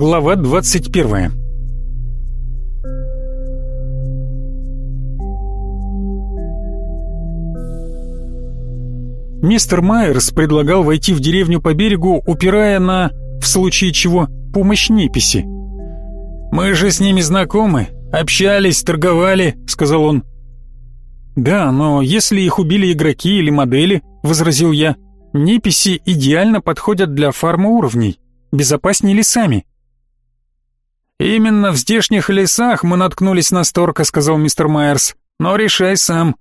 Глава 21 Мистер Майерс предлагал войти в деревню по берегу, упирая на, в случае чего, помощь неписи. «Мы же с ними знакомы, общались, торговали», — сказал он. «Да, но если их убили игроки или модели», — возразил я, — «неписи идеально подходят для фарма уровней, безопаснее лесами». «Именно в здешних лесах мы наткнулись на Сторка», — сказал мистер Майерс, — «но решай сам».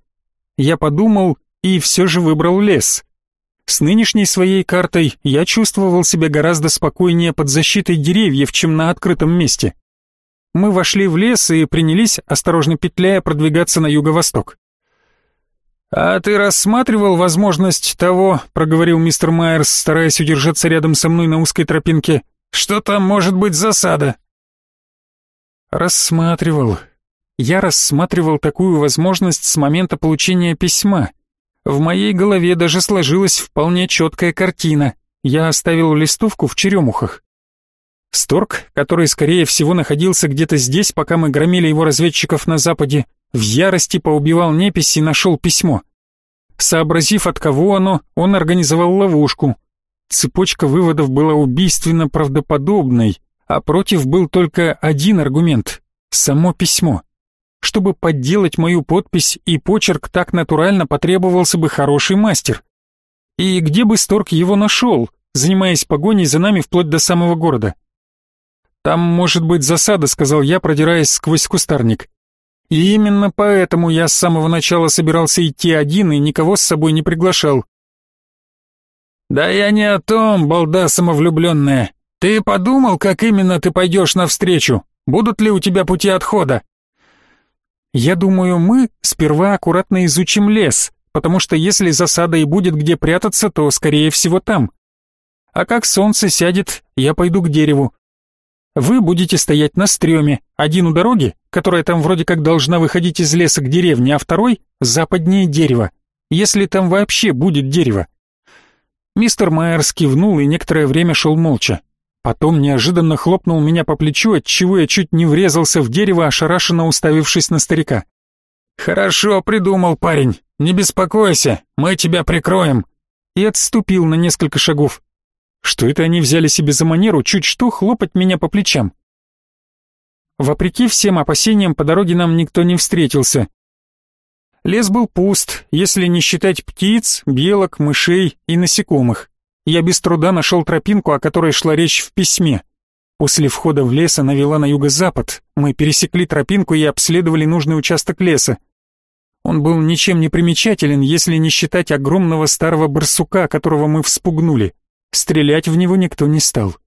Я подумал и все же выбрал лес. С нынешней своей картой я чувствовал себя гораздо спокойнее под защитой деревьев, чем на открытом месте. Мы вошли в лес и принялись, осторожно петляя, продвигаться на юго-восток. «А ты рассматривал возможность того, — проговорил мистер Майерс, стараясь удержаться рядом со мной на узкой тропинке, — что там может быть засада?» «Рассматривал. Я рассматривал такую возможность с момента получения письма. В моей голове даже сложилась вполне четкая картина. Я оставил листовку в черемухах. Сторг, который, скорее всего, находился где-то здесь, пока мы громили его разведчиков на западе, в ярости поубивал непись и нашел письмо. Сообразив, от кого оно, он организовал ловушку. Цепочка выводов была убийственно правдоподобной, а против был только один аргумент — само письмо. Чтобы подделать мою подпись и почерк так натурально потребовался бы хороший мастер. И где бы Сторг его нашел, занимаясь погоней за нами вплоть до самого города? «Там может быть засада», — сказал я, продираясь сквозь кустарник. И именно поэтому я с самого начала собирался идти один и никого с собой не приглашал. «Да я не о том, балда самовлюбленная. Ты подумал, как именно ты пойдешь навстречу? Будут ли у тебя пути отхода?» «Я думаю, мы сперва аккуратно изучим лес, потому что если засада и будет где прятаться, то, скорее всего, там. А как солнце сядет, я пойду к дереву, вы будете стоять на стреме, один у дороги, которая там вроде как должна выходить из леса к деревне, а второй — западнее дерева, если там вообще будет дерево. Мистер Майерс кивнул и некоторое время шел молча. Потом неожиданно хлопнул меня по плечу, отчего я чуть не врезался в дерево, ошарашенно уставившись на старика. «Хорошо придумал, парень, не беспокойся, мы тебя прикроем», и отступил на несколько шагов. Что это они взяли себе за манеру чуть что хлопать меня по плечам? Вопреки всем опасениям, по дороге нам никто не встретился. Лес был пуст, если не считать птиц, белок, мышей и насекомых. Я без труда нашел тропинку, о которой шла речь в письме. После входа в лес она вела на юго-запад. Мы пересекли тропинку и обследовали нужный участок леса. Он был ничем не примечателен, если не считать огромного старого барсука, которого мы вспугнули. Стрелять в него никто не стал.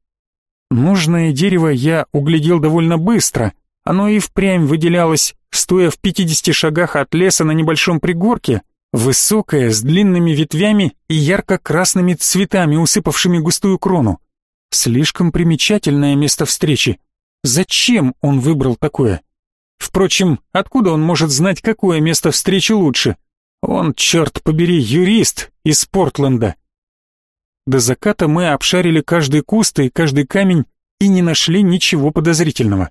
Нужное дерево я углядел довольно быстро. Оно и впрямь выделялось, стоя в 50 шагах от леса на небольшом пригорке, высокое, с длинными ветвями и ярко-красными цветами, усыпавшими густую крону. Слишком примечательное место встречи. Зачем он выбрал такое? Впрочем, откуда он может знать, какое место встречи лучше? Он, черт побери, юрист из Портленда. До заката мы обшарили каждый куст и каждый камень и не нашли ничего подозрительного.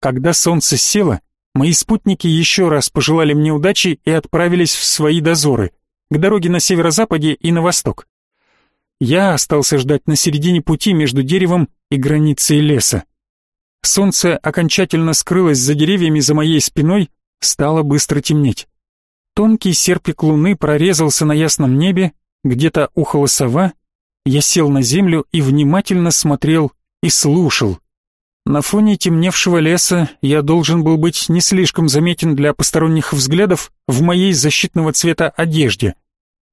Когда солнце село, мои спутники еще раз пожелали мне удачи и отправились в свои дозоры, к дороге на северо-западе и на восток. Я остался ждать на середине пути между деревом и границей леса. Солнце окончательно скрылось за деревьями за моей спиной, стало быстро темнеть. Тонкий серпик луны прорезался на ясном небе, где-то ухала сова, я сел на землю и внимательно смотрел и слушал. На фоне темневшего леса я должен был быть не слишком заметен для посторонних взглядов в моей защитного цвета одежде.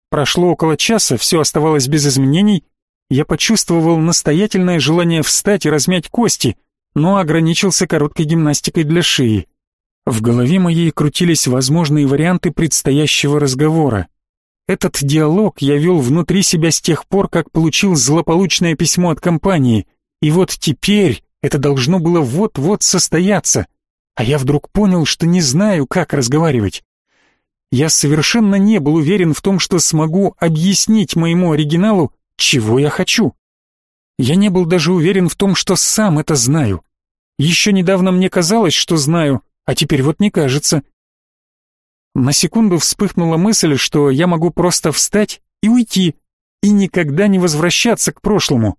Прошло около часа, все оставалось без изменений. Я почувствовал настоятельное желание встать и размять кости, но ограничился короткой гимнастикой для шеи. В голове моей крутились возможные варианты предстоящего разговора. Этот диалог я вел внутри себя с тех пор, как получил злополучное письмо от компании, и вот теперь это должно было вот-вот состояться, а я вдруг понял, что не знаю, как разговаривать. Я совершенно не был уверен в том, что смогу объяснить моему оригиналу, чего я хочу. Я не был даже уверен в том, что сам это знаю. Еще недавно мне казалось, что знаю, а теперь вот не кажется. На секунду вспыхнула мысль, что я могу просто встать и уйти, и никогда не возвращаться к прошлому.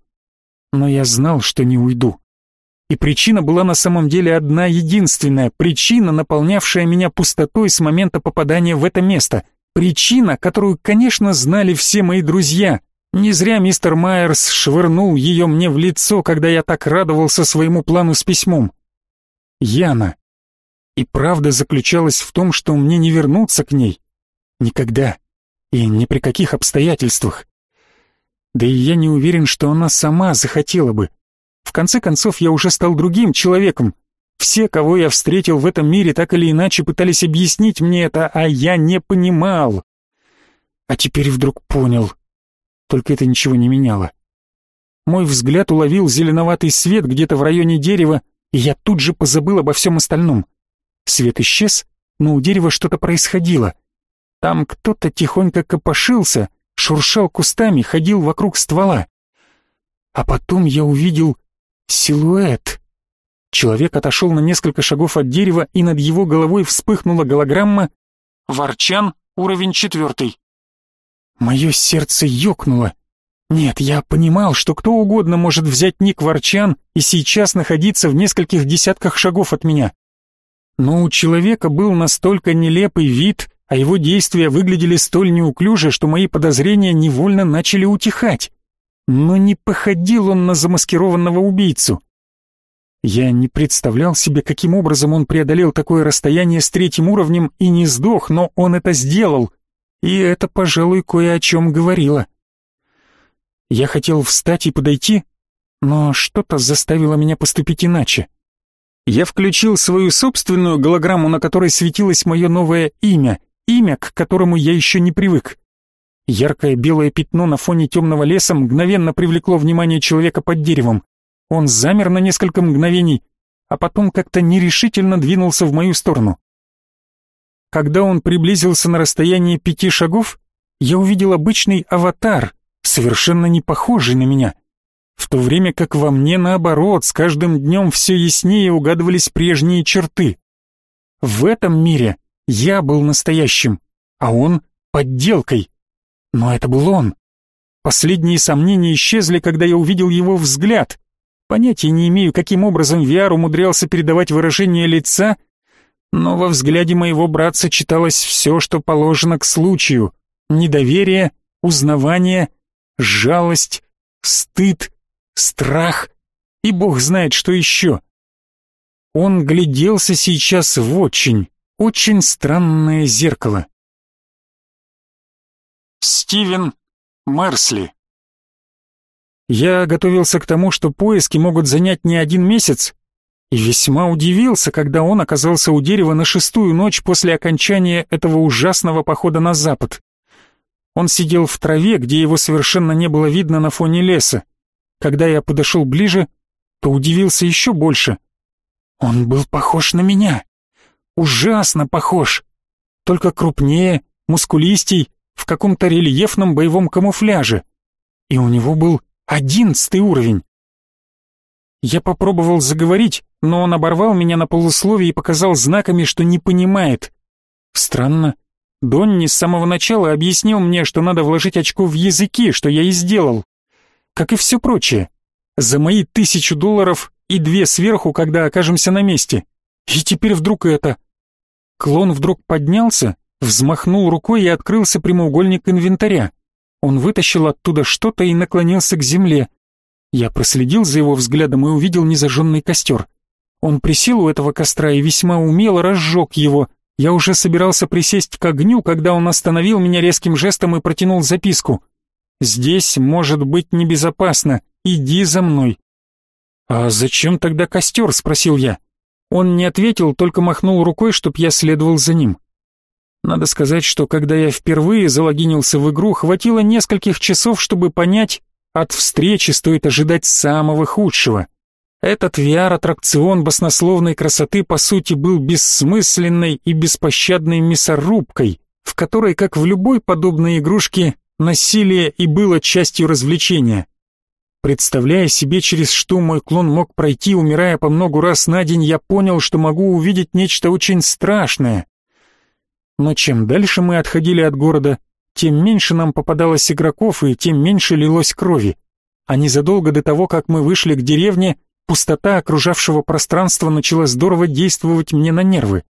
Но я знал, что не уйду. И причина была на самом деле одна единственная, причина, наполнявшая меня пустотой с момента попадания в это место. Причина, которую, конечно, знали все мои друзья. Не зря мистер Майерс швырнул ее мне в лицо, когда я так радовался своему плану с письмом. Яна. И правда заключалась в том, что мне не вернуться к ней. Никогда. И ни при каких обстоятельствах. Да и я не уверен, что она сама захотела бы. В конце концов, я уже стал другим человеком. Все, кого я встретил в этом мире, так или иначе пытались объяснить мне это, а я не понимал. А теперь вдруг понял. Только это ничего не меняло. Мой взгляд уловил зеленоватый свет где-то в районе дерева, и я тут же позабыл обо всем остальном. Свет исчез, но у дерева что-то происходило. Там кто-то тихонько копошился, шуршал кустами, ходил вокруг ствола. А потом я увидел силуэт. Человек отошел на несколько шагов от дерева, и над его головой вспыхнула голограмма «Ворчан, уровень четвертый». Мое сердце ёкнуло. Нет, я понимал, что кто угодно может взять ник Ворчан и сейчас находиться в нескольких десятках шагов от меня. Но у человека был настолько нелепый вид, а его действия выглядели столь неуклюже, что мои подозрения невольно начали утихать. Но не походил он на замаскированного убийцу. Я не представлял себе, каким образом он преодолел такое расстояние с третьим уровнем и не сдох, но он это сделал, и это, пожалуй, кое о чем говорило. Я хотел встать и подойти, но что-то заставило меня поступить иначе. Я включил свою собственную голограмму, на которой светилось мое новое имя, имя, к которому я еще не привык. Яркое белое пятно на фоне темного леса мгновенно привлекло внимание человека под деревом. Он замер на несколько мгновений, а потом как-то нерешительно двинулся в мою сторону. Когда он приблизился на расстояние пяти шагов, я увидел обычный аватар, совершенно не похожий на меня, в то время как во мне, наоборот, с каждым днем все яснее угадывались прежние черты. В этом мире я был настоящим, а он — подделкой. Но это был он. Последние сомнения исчезли, когда я увидел его взгляд. Понятия не имею, каким образом VR умудрялся передавать выражение лица, но во взгляде моего братца читалось все, что положено к случаю. Недоверие, узнавание, жалость, стыд, страх и бог знает что еще. Он гляделся сейчас в очень, очень странное зеркало. Стивен Мерсли Я готовился к тому, что поиски могут занять не один месяц, и весьма удивился, когда он оказался у дерева на шестую ночь после окончания этого ужасного похода на запад. Он сидел в траве, где его совершенно не было видно на фоне леса. Когда я подошел ближе, то удивился еще больше. Он был похож на меня ужасно похож. Только крупнее, мускулистей, в каком-то рельефном боевом камуфляже. И у него был одиннадцатый уровень. Я попробовал заговорить, но он оборвал меня на полусловие и показал знаками, что не понимает. Странно. Донни с самого начала объяснил мне, что надо вложить очко в языки, что я и сделал. Как и все прочее. За мои тысячу долларов и две сверху, когда окажемся на месте. И теперь вдруг это. Клон вдруг поднялся, взмахнул рукой и открылся прямоугольник инвентаря. Он вытащил оттуда что-то и наклонился к земле. Я проследил за его взглядом и увидел незажженный костер. Он присел у этого костра и весьма умело разжег его. Я уже собирался присесть к огню, когда он остановил меня резким жестом и протянул записку. «Здесь может быть небезопасно. Иди за мной». «А зачем тогда костер?» — спросил я. Он не ответил, только махнул рукой, чтоб я следовал за ним. Надо сказать, что когда я впервые залогинился в игру, хватило нескольких часов, чтобы понять, от встречи стоит ожидать самого худшего. Этот VR-аттракцион баснословной красоты по сути был бессмысленной и беспощадной мясорубкой, в которой, как в любой подобной игрушке, насилие и было частью развлечения. Представляя себе, через что мой клон мог пройти, умирая по многу раз на день, я понял, что могу увидеть нечто очень страшное. Но чем дальше мы отходили от города, тем меньше нам попадалось игроков и тем меньше лилось крови. А незадолго до того, как мы вышли к деревне, пустота окружавшего пространства начала здорово действовать мне на нервы.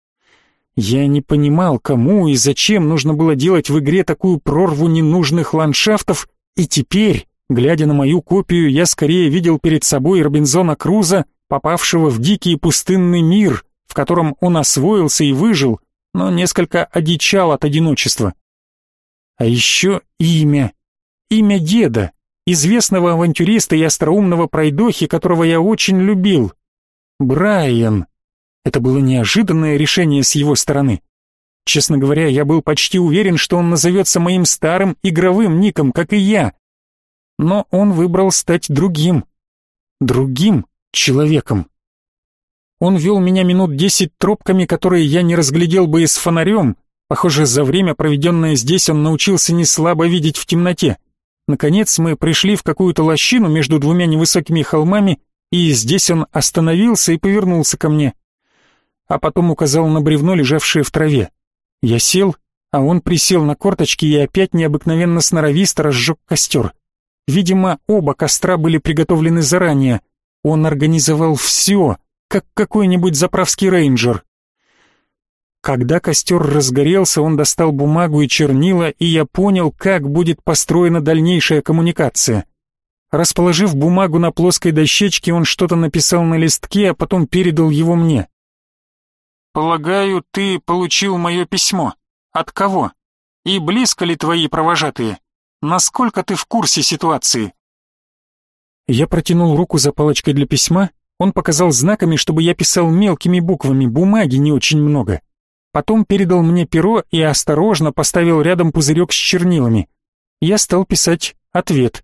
Я не понимал, кому и зачем нужно было делать в игре такую прорву ненужных ландшафтов, и теперь, глядя на мою копию, я скорее видел перед собой Робинзона Круза, попавшего в дикий пустынный мир, в котором он освоился и выжил, но несколько одичал от одиночества. А еще имя. Имя деда, известного авантюриста и остроумного пройдохи, которого я очень любил. Брайан. Это было неожиданное решение с его стороны. Честно говоря, я был почти уверен, что он назовется моим старым игровым ником, как и я. Но он выбрал стать другим. Другим человеком. Он вел меня минут десять тропками, которые я не разглядел бы и с фонарем. Похоже, за время, проведенное здесь, он научился не слабо видеть в темноте. Наконец мы пришли в какую-то лощину между двумя невысокими холмами, и здесь он остановился и повернулся ко мне а потом указал на бревно, лежавшее в траве. Я сел, а он присел на корточки и опять необыкновенно сноровисто разжег костер. Видимо, оба костра были приготовлены заранее. Он организовал все, как какой-нибудь заправский рейнджер. Когда костер разгорелся, он достал бумагу и чернила, и я понял, как будет построена дальнейшая коммуникация. Расположив бумагу на плоской дощечке, он что-то написал на листке, а потом передал его мне. «Полагаю, ты получил мое письмо. От кого? И близко ли твои провожатые? Насколько ты в курсе ситуации?» Я протянул руку за палочкой для письма, он показал знаками, чтобы я писал мелкими буквами, бумаги не очень много. Потом передал мне перо и осторожно поставил рядом пузырек с чернилами. Я стал писать ответ.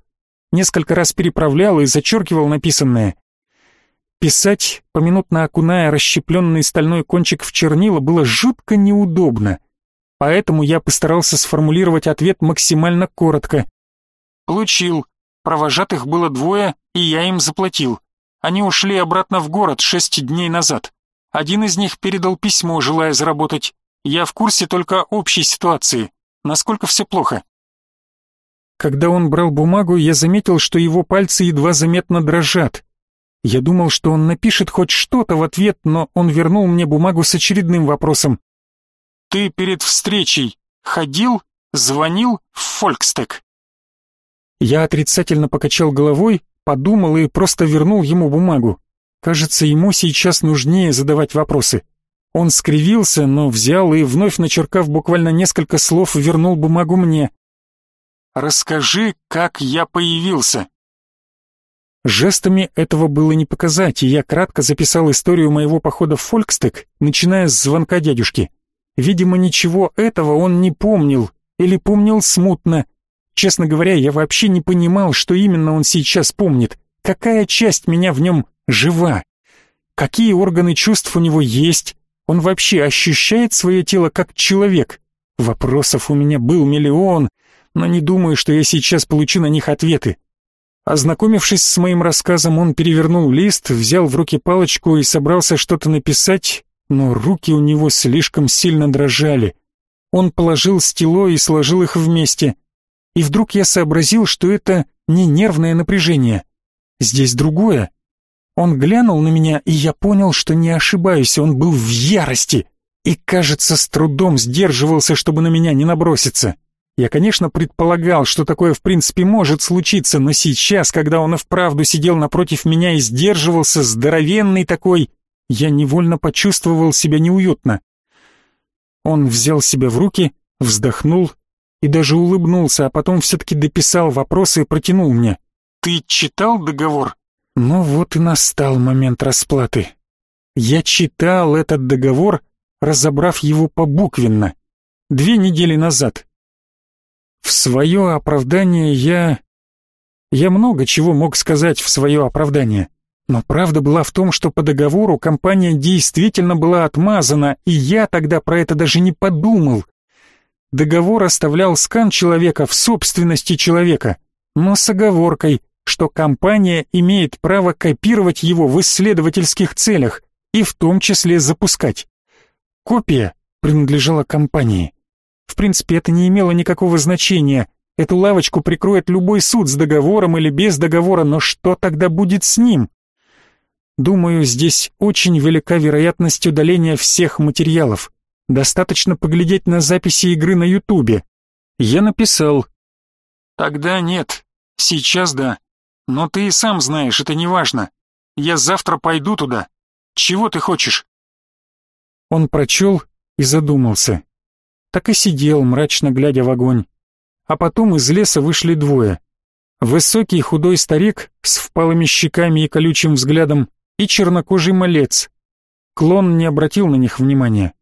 Несколько раз переправлял и зачеркивал написанное. Писать, поминутно окуная расщепленный стальной кончик в чернила, было жутко неудобно. Поэтому я постарался сформулировать ответ максимально коротко. «Получил. Провожатых было двое, и я им заплатил. Они ушли обратно в город шесть дней назад. Один из них передал письмо, желая заработать. Я в курсе только общей ситуации. Насколько все плохо?» Когда он брал бумагу, я заметил, что его пальцы едва заметно дрожат. Я думал, что он напишет хоть что-то в ответ, но он вернул мне бумагу с очередным вопросом. «Ты перед встречей ходил, звонил в Фолькстек?» Я отрицательно покачал головой, подумал и просто вернул ему бумагу. Кажется, ему сейчас нужнее задавать вопросы. Он скривился, но взял и, вновь начеркав буквально несколько слов, вернул бумагу мне. «Расскажи, как я появился». Жестами этого было не показать, и я кратко записал историю моего похода в Фолькстек, начиная с звонка дядюшки. Видимо, ничего этого он не помнил, или помнил смутно. Честно говоря, я вообще не понимал, что именно он сейчас помнит, какая часть меня в нем жива, какие органы чувств у него есть, он вообще ощущает свое тело как человек. Вопросов у меня был миллион, но не думаю, что я сейчас получу на них ответы. Ознакомившись с моим рассказом, он перевернул лист, взял в руки палочку и собрался что-то написать, но руки у него слишком сильно дрожали. Он положил стело и сложил их вместе. И вдруг я сообразил, что это не нервное напряжение. Здесь другое. Он глянул на меня, и я понял, что не ошибаюсь, он был в ярости и, кажется, с трудом сдерживался, чтобы на меня не наброситься. Я, конечно, предполагал, что такое в принципе может случиться, но сейчас, когда он и вправду сидел напротив меня и сдерживался, здоровенный такой, я невольно почувствовал себя неуютно. Он взял себя в руки, вздохнул и даже улыбнулся, а потом все-таки дописал вопросы и протянул мне. «Ты читал договор?» Ну вот и настал момент расплаты. Я читал этот договор, разобрав его побуквенно. Две недели назад. В свое оправдание я... Я много чего мог сказать в свое оправдание. Но правда была в том, что по договору компания действительно была отмазана, и я тогда про это даже не подумал. Договор оставлял скан человека в собственности человека, но с оговоркой, что компания имеет право копировать его в исследовательских целях и в том числе запускать. Копия принадлежала компании. В принципе, это не имело никакого значения. Эту лавочку прикроет любой суд с договором или без договора, но что тогда будет с ним? Думаю, здесь очень велика вероятность удаления всех материалов. Достаточно поглядеть на записи игры на Ютубе. Я написал. Тогда нет. Сейчас да. Но ты и сам знаешь, это не важно. Я завтра пойду туда. Чего ты хочешь? Он прочел и задумался. Так и сидел, мрачно глядя в огонь. А потом из леса вышли двое. Высокий худой старик с впалыми щеками и колючим взглядом и чернокожий малец. Клон не обратил на них внимания.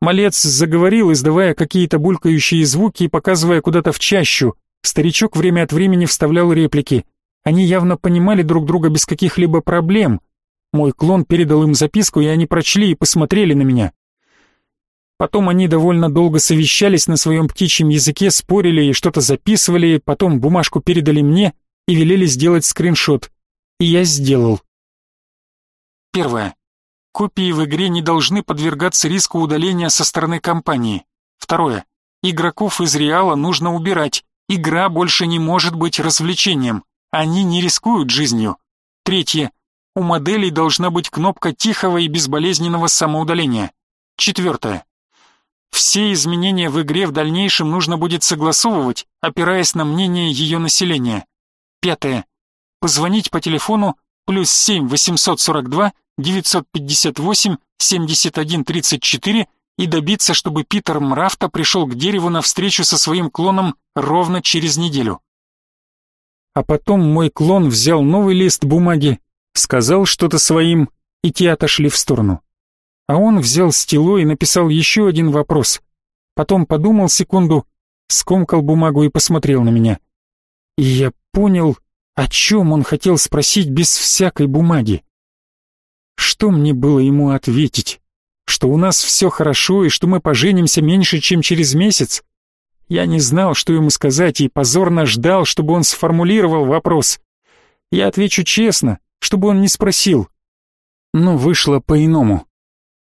Малец заговорил, издавая какие-то булькающие звуки и показывая куда-то в чащу. Старичок время от времени вставлял реплики. Они явно понимали друг друга без каких-либо проблем. Мой клон передал им записку, и они прочли и посмотрели на меня. Потом они довольно долго совещались на своем птичьем языке, спорили и что-то записывали, потом бумажку передали мне и велели сделать скриншот. И я сделал. Первое. Копии в игре не должны подвергаться риску удаления со стороны компании. Второе. Игроков из Реала нужно убирать. Игра больше не может быть развлечением. Они не рискуют жизнью. Третье. У моделей должна быть кнопка тихого и безболезненного самоудаления. Четвертое. Все изменения в игре в дальнейшем нужно будет согласовывать, опираясь на мнение ее населения. Пятое. Позвонить по телефону плюс 7 842 958 71 34 и добиться, чтобы Питер Мрафта пришел к дереву на встречу со своим клоном ровно через неделю. А потом мой клон взял новый лист бумаги, сказал что-то своим, и те отошли в сторону. А он взял стило и написал еще один вопрос. Потом подумал секунду, скомкал бумагу и посмотрел на меня. И я понял, о чем он хотел спросить без всякой бумаги. Что мне было ему ответить? Что у нас все хорошо и что мы поженимся меньше, чем через месяц? Я не знал, что ему сказать, и позорно ждал, чтобы он сформулировал вопрос. Я отвечу честно, чтобы он не спросил. Но вышло по-иному.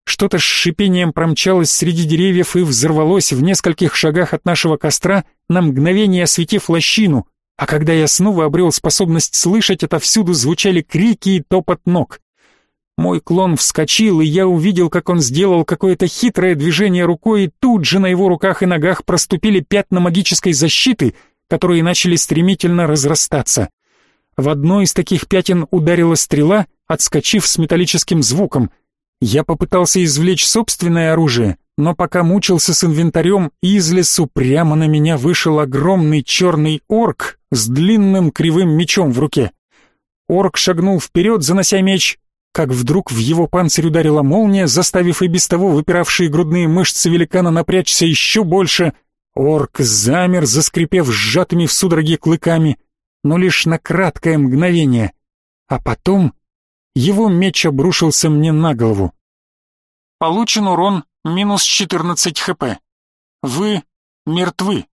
Что-то с шипением промчалось среди деревьев и взорвалось в нескольких шагах от нашего костра, на мгновение осветив лощину, а когда я снова обрел способность слышать, отовсюду звучали крики и топот ног. Мой клон вскочил, и я увидел, как он сделал какое-то хитрое движение рукой, и тут же на его руках и ногах проступили пятна магической защиты, которые начали стремительно разрастаться. В одно из таких пятен ударила стрела, отскочив с металлическим звуком. Я попытался извлечь собственное оружие, но пока мучился с инвентарем, из лесу прямо на меня вышел огромный черный орк с длинным кривым мечом в руке. Орк шагнул вперед, занося меч, как вдруг в его панцирь ударила молния, заставив и без того выпиравшие грудные мышцы великана напрячься еще больше. Орк замер, заскрипев сжатыми в судороге клыками, но лишь на краткое мгновение. А потом его меч обрушился мне на голову. Получен урон минус 14 хп. Вы мертвы.